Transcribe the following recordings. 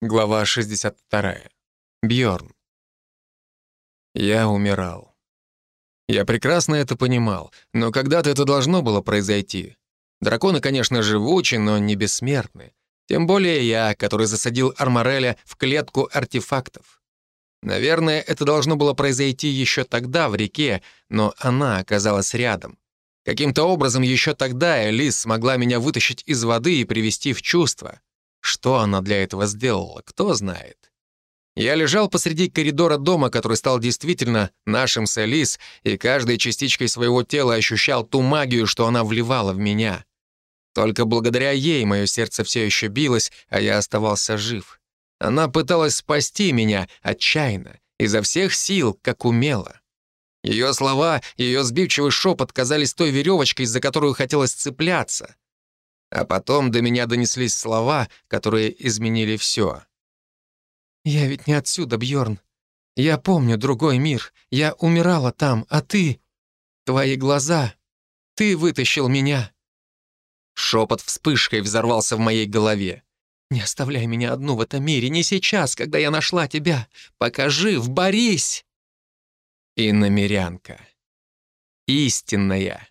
Глава 62. Бьорн. Я умирал. Я прекрасно это понимал, но когда-то это должно было произойти. Драконы, конечно, живучи, но не бессмертны. Тем более я, который засадил Армареля в клетку артефактов. Наверное, это должно было произойти еще тогда в реке, но она оказалась рядом. Каким-то образом еще тогда Элис смогла меня вытащить из воды и привести в чувство. Что она для этого сделала, кто знает. Я лежал посреди коридора дома, который стал действительно нашим с Элис, и каждой частичкой своего тела ощущал ту магию, что она вливала в меня. Только благодаря ей мое сердце все еще билось, а я оставался жив. Она пыталась спасти меня отчаянно, изо всех сил, как умела. Ее слова, ее сбивчивый шепот казались той веревочкой, за которую хотелось цепляться. А потом до меня донеслись слова, которые изменили все. «Я ведь не отсюда, Бьорн. Я помню другой мир. Я умирала там, а ты... Твои глаза. Ты вытащил меня». Шепот вспышкой взорвался в моей голове. «Не оставляй меня одну в этом мире, не сейчас, когда я нашла тебя. Пока жив, борись!» И намерянка. Истинная.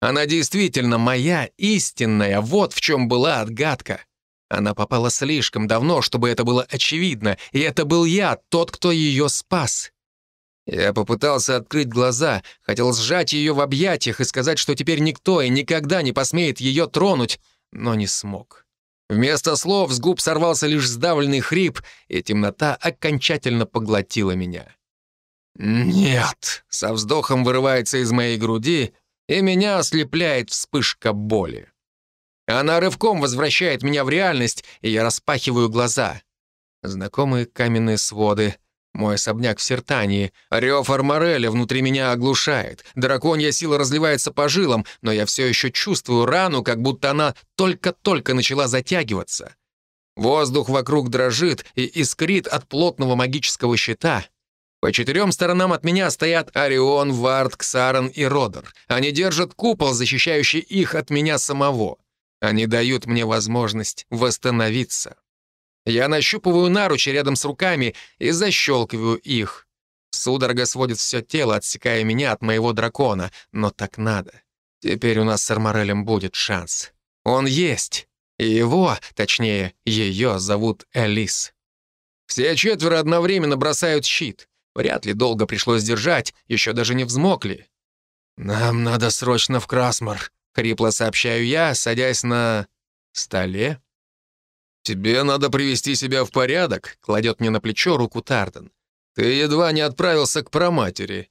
Она действительно моя, истинная, вот в чем была отгадка. Она попала слишком давно, чтобы это было очевидно, и это был я, тот, кто ее спас. Я попытался открыть глаза, хотел сжать ее в объятиях и сказать, что теперь никто и никогда не посмеет ее тронуть, но не смог. Вместо слов с губ сорвался лишь сдавленный хрип, и темнота окончательно поглотила меня. «Нет!» — со вздохом вырывается из моей груди, и меня ослепляет вспышка боли. Она рывком возвращает меня в реальность, и я распахиваю глаза. Знакомые каменные своды, мой особняк в Сертании, рев Армореля внутри меня оглушает, драконья сила разливается по жилам, но я все еще чувствую рану, как будто она только-только начала затягиваться. Воздух вокруг дрожит и искрит от плотного магического щита — по четырем сторонам от меня стоят Орион, Вард, Ксаран и Родер. Они держат купол, защищающий их от меня самого. Они дают мне возможность восстановиться. Я нащупываю наручи рядом с руками и защелкиваю их. Судорога сводит все тело, отсекая меня от моего дракона, но так надо. Теперь у нас с Арморелем будет шанс. Он есть. И его, точнее, ее зовут Элис. Все четверо одновременно бросают щит. Вряд ли долго пришлось держать, еще даже не взмокли. «Нам надо срочно в Красмар», — хрипло сообщаю я, садясь на... столе. «Тебе надо привести себя в порядок», — кладет мне на плечо руку Тарден. «Ты едва не отправился к проматери».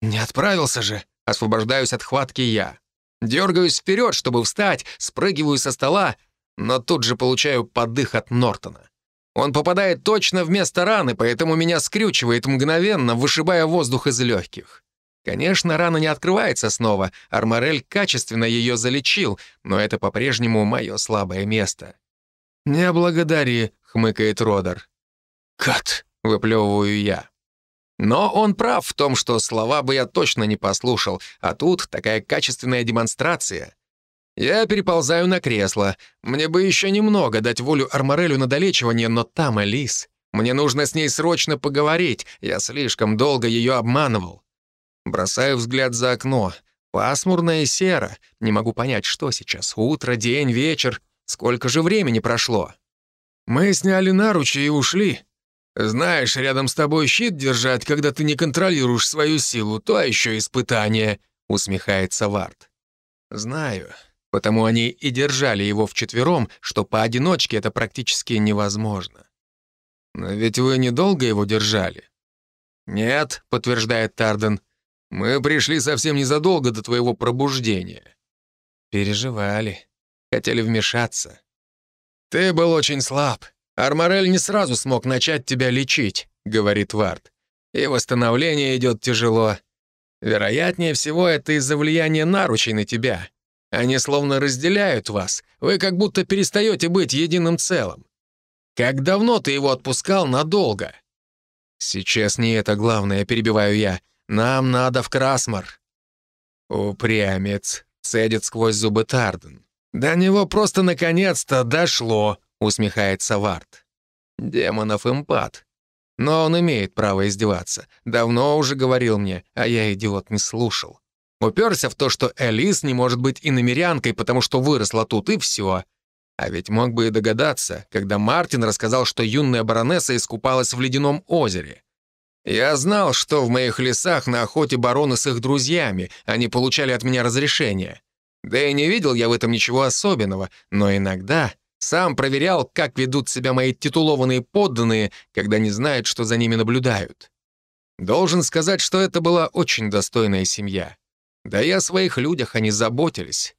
«Не отправился же», — освобождаюсь от хватки я. Дергаюсь вперед, чтобы встать, спрыгиваю со стола, но тут же получаю подых от Нортона. Он попадает точно в место раны, поэтому меня скрючивает мгновенно, вышибая воздух из легких. Конечно, рана не открывается снова, Арморель качественно ее залечил, но это по-прежнему мое слабое место. «Не благодари», — хмыкает Родер. «Кат», — выплевываю я. Но он прав в том, что слова бы я точно не послушал, а тут такая качественная демонстрация. Я переползаю на кресло. Мне бы еще немного дать волю Арморелю на долечивание, но там Элис. Мне нужно с ней срочно поговорить. Я слишком долго ее обманывал. Бросаю взгляд за окно. Пасмурно и серо. Не могу понять, что сейчас. Утро, день, вечер. Сколько же времени прошло? Мы сняли наручи и ушли. Знаешь, рядом с тобой щит держать, когда ты не контролируешь свою силу, то еще испытание, усмехается Вард. Знаю. Потому они и держали его вчетвером, что поодиночке это практически невозможно. «Но ведь вы недолго его держали?» «Нет», — подтверждает Тарден, — «мы пришли совсем незадолго до твоего пробуждения». «Переживали. Хотели вмешаться». «Ты был очень слаб. Арморель не сразу смог начать тебя лечить», — говорит Вард. «И восстановление идет тяжело. Вероятнее всего, это из-за влияния наручей на тебя. Они словно разделяют вас. Вы как будто перестаете быть единым целым. Как давно ты его отпускал надолго? Сейчас не это главное, перебиваю я. Нам надо в Красмар. Упрямец, цедит сквозь зубы Тарден. До него просто наконец-то дошло, усмехается Вард. Демонов импат. Но он имеет право издеваться. Давно уже говорил мне, а я, идиот, не слушал. Уперся в то, что Элис не может быть иномерянкой, потому что выросла тут, и все. А ведь мог бы и догадаться, когда Мартин рассказал, что юная баронесса искупалась в ледяном озере. Я знал, что в моих лесах на охоте бароны с их друзьями, они получали от меня разрешение. Да и не видел я в этом ничего особенного, но иногда сам проверял, как ведут себя мои титулованные подданные, когда не знают, что за ними наблюдают. Должен сказать, что это была очень достойная семья. Да и о своих людях они заботились.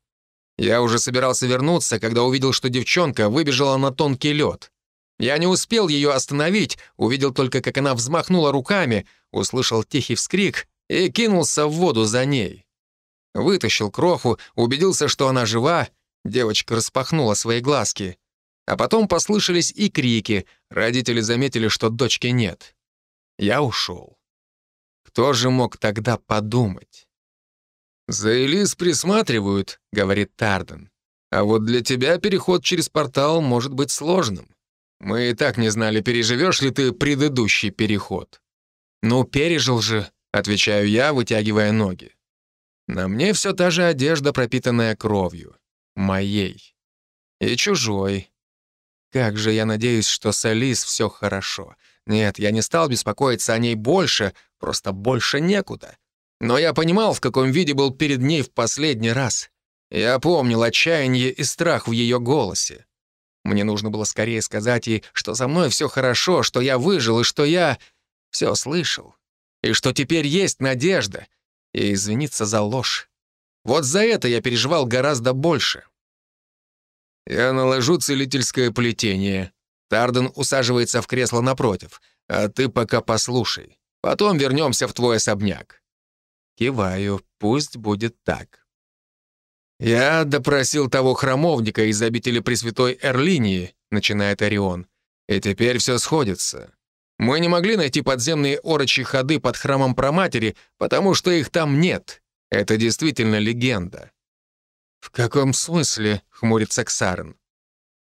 Я уже собирался вернуться, когда увидел, что девчонка выбежала на тонкий лед. Я не успел ее остановить, увидел только, как она взмахнула руками, услышал тихий вскрик и кинулся в воду за ней. Вытащил кроху, убедился, что она жива, девочка распахнула свои глазки. А потом послышались и крики, родители заметили, что дочки нет. Я ушел. Кто же мог тогда подумать? «За Элис присматривают», — говорит Тарден. «А вот для тебя переход через портал может быть сложным. Мы и так не знали, переживешь ли ты предыдущий переход». «Ну, пережил же», — отвечаю я, вытягивая ноги. На мне все та же одежда, пропитанная кровью. Моей. И чужой. Как же я надеюсь, что с Алис все хорошо. Нет, я не стал беспокоиться о ней больше, просто больше некуда. Но я понимал, в каком виде был перед ней в последний раз. Я помнил отчаяние и страх в ее голосе. Мне нужно было скорее сказать ей, что со мной все хорошо, что я выжил и что я все слышал. И что теперь есть надежда. И извиниться за ложь. Вот за это я переживал гораздо больше. Я наложу целительское плетение. Тарден усаживается в кресло напротив. А ты пока послушай. Потом вернемся в твой особняк. Киваю, пусть будет так. «Я допросил того храмовника из обители Пресвятой Эрлинии», — начинает Орион. «И теперь все сходится. Мы не могли найти подземные орочьи ходы под храмом Проматери, потому что их там нет. Это действительно легенда». «В каком смысле?» — хмурится Ксарен.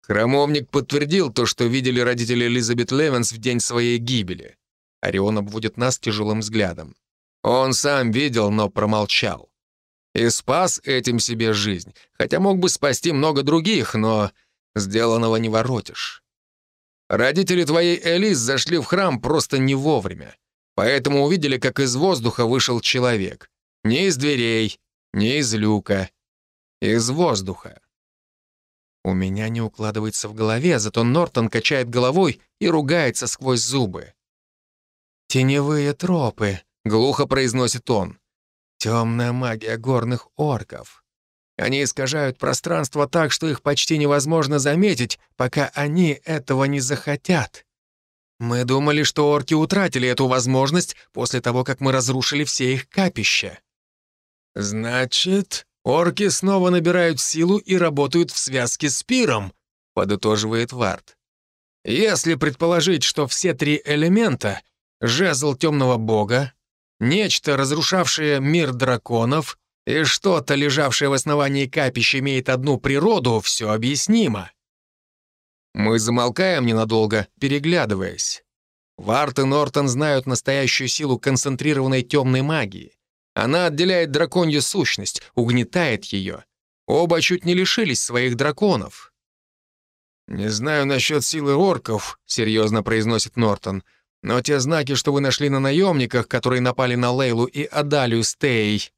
Храмовник подтвердил то, что видели родители Элизабет Левенс в день своей гибели. Орион обводит нас тяжелым взглядом. Он сам видел, но промолчал. И спас этим себе жизнь, хотя мог бы спасти много других, но сделанного не воротишь. Родители твоей Элис зашли в храм просто не вовремя, поэтому увидели, как из воздуха вышел человек. Не из дверей, не из люка, из воздуха. У меня не укладывается в голове, зато Нортон качает головой и ругается сквозь зубы. «Теневые тропы», — глухо произносит он. «Темная магия горных орков. Они искажают пространство так, что их почти невозможно заметить, пока они этого не захотят. Мы думали, что орки утратили эту возможность после того, как мы разрушили все их капища». «Значит, орки снова набирают силу и работают в связке с пиром», — подытоживает Вард. «Если предположить, что все три элемента — жезл темного бога, Нечто, разрушавшее мир драконов, и что-то, лежавшее в основании капища, имеет одну природу, все объяснимо. Мы замолкаем ненадолго, переглядываясь. Варт и Нортон знают настоящую силу концентрированной темной магии. Она отделяет драконью сущность, угнетает ее. Оба чуть не лишились своих драконов. «Не знаю насчет силы орков», — серьезно произносит Нортон, но те знаки, что вы нашли на наемниках, которые напали на Лейлу и Адалию Стей,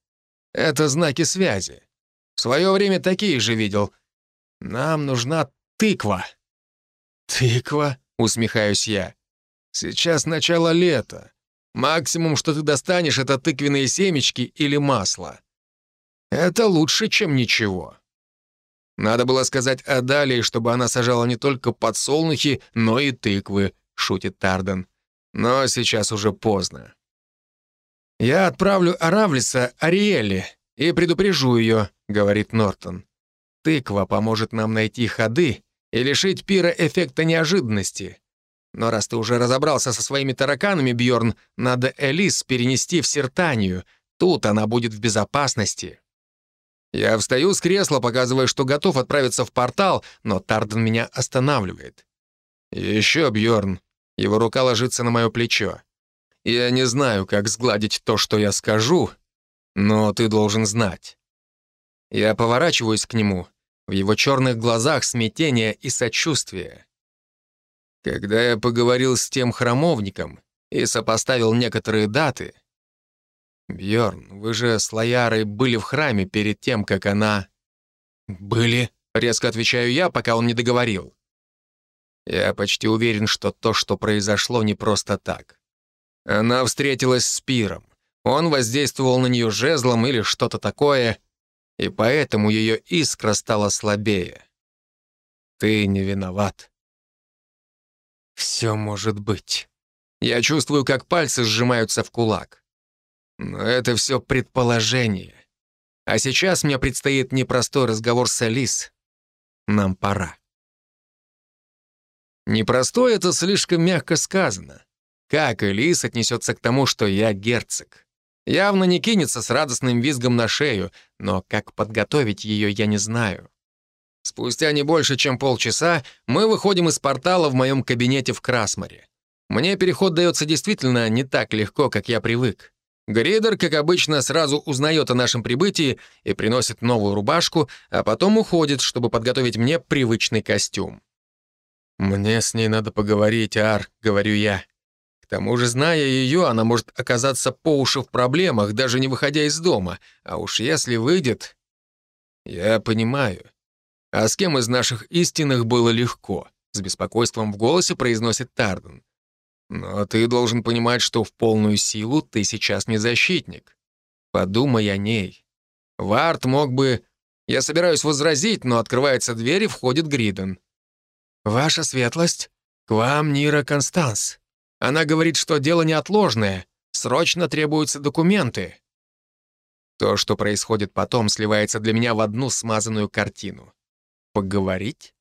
это знаки связи. В свое время такие же видел. Нам нужна тыква». «Тыква?» — усмехаюсь я. «Сейчас начало лета. Максимум, что ты достанешь, это тыквенные семечки или масло. Это лучше, чем ничего». Надо было сказать Адалии, чтобы она сажала не только подсолнухи, но и тыквы, шутит Тарден. Но сейчас уже поздно. «Я отправлю Аравлиса Ариэле и предупрежу ее», — говорит Нортон. «Тыква поможет нам найти ходы и лишить пира эффекта неожиданности. Но раз ты уже разобрался со своими тараканами, Бьорн, надо Элис перенести в Сертанию. Тут она будет в безопасности». Я встаю с кресла, показывая, что готов отправиться в портал, но Тарден меня останавливает. еще Бьорн. Его рука ложится на мое плечо. Я не знаю, как сгладить то, что я скажу, но ты должен знать. Я поворачиваюсь к нему. В его черных глазах смятение и сочувствие. Когда я поговорил с тем храмовником и сопоставил некоторые даты... Бьорн, вы же с Лоярой были в храме перед тем, как она... «Были», — резко отвечаю я, пока он не договорил. Я почти уверен, что то, что произошло, не просто так. Она встретилась с Пиром. Он воздействовал на нее жезлом или что-то такое, и поэтому ее искра стала слабее. Ты не виноват. Все может быть. Я чувствую, как пальцы сжимаются в кулак. Но это все предположение. А сейчас мне предстоит непростой разговор с Алис. Нам пора. Непростой — это слишком мягко сказано. Как Элис отнесется к тому, что я герцог? Явно не кинется с радостным визгом на шею, но как подготовить ее, я не знаю. Спустя не больше, чем полчаса, мы выходим из портала в моем кабинете в Красморе. Мне переход дается действительно не так легко, как я привык. Гридер, как обычно, сразу узнает о нашем прибытии и приносит новую рубашку, а потом уходит, чтобы подготовить мне привычный костюм. «Мне с ней надо поговорить, Ар», — говорю я. К тому же, зная ее, она может оказаться по уши в проблемах, даже не выходя из дома. А уж если выйдет... Я понимаю. А с кем из наших истинных было легко? С беспокойством в голосе произносит Тарден. Но ты должен понимать, что в полную силу ты сейчас не защитник. Подумай о ней. Варт мог бы... Я собираюсь возразить, но открывается дверь и входит Гриден. «Ваша светлость, к вам Нира Констанс. Она говорит, что дело неотложное, срочно требуются документы». То, что происходит потом, сливается для меня в одну смазанную картину. Поговорить?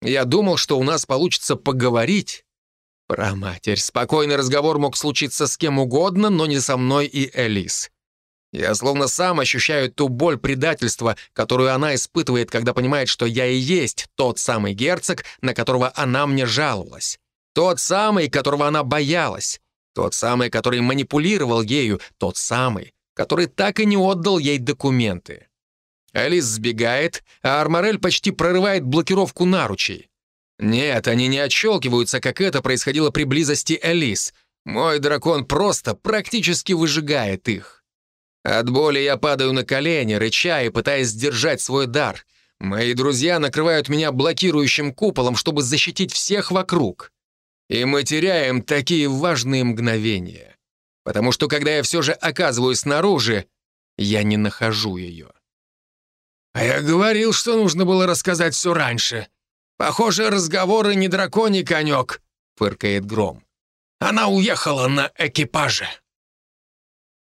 Я думал, что у нас получится поговорить. Про матерь, спокойный разговор мог случиться с кем угодно, но не со мной и Элис. Я словно сам ощущаю ту боль предательства, которую она испытывает, когда понимает, что я и есть тот самый герцог, на которого она мне жаловалась. Тот самый, которого она боялась. Тот самый, который манипулировал ею. Тот самый, который так и не отдал ей документы. Алис сбегает, а Арморель почти прорывает блокировку наручей. Нет, они не отщелкиваются, как это происходило при близости Алис. Мой дракон просто практически выжигает их. От боли я падаю на колени, рыча и пытаясь сдержать свой дар. Мои друзья накрывают меня блокирующим куполом, чтобы защитить всех вокруг. И мы теряем такие важные мгновения. Потому что когда я все же оказываюсь снаружи, я не нахожу ее. «А я говорил, что нужно было рассказать все раньше. Похоже, разговоры не драконий конек», — фыркает Гром. «Она уехала на экипаже».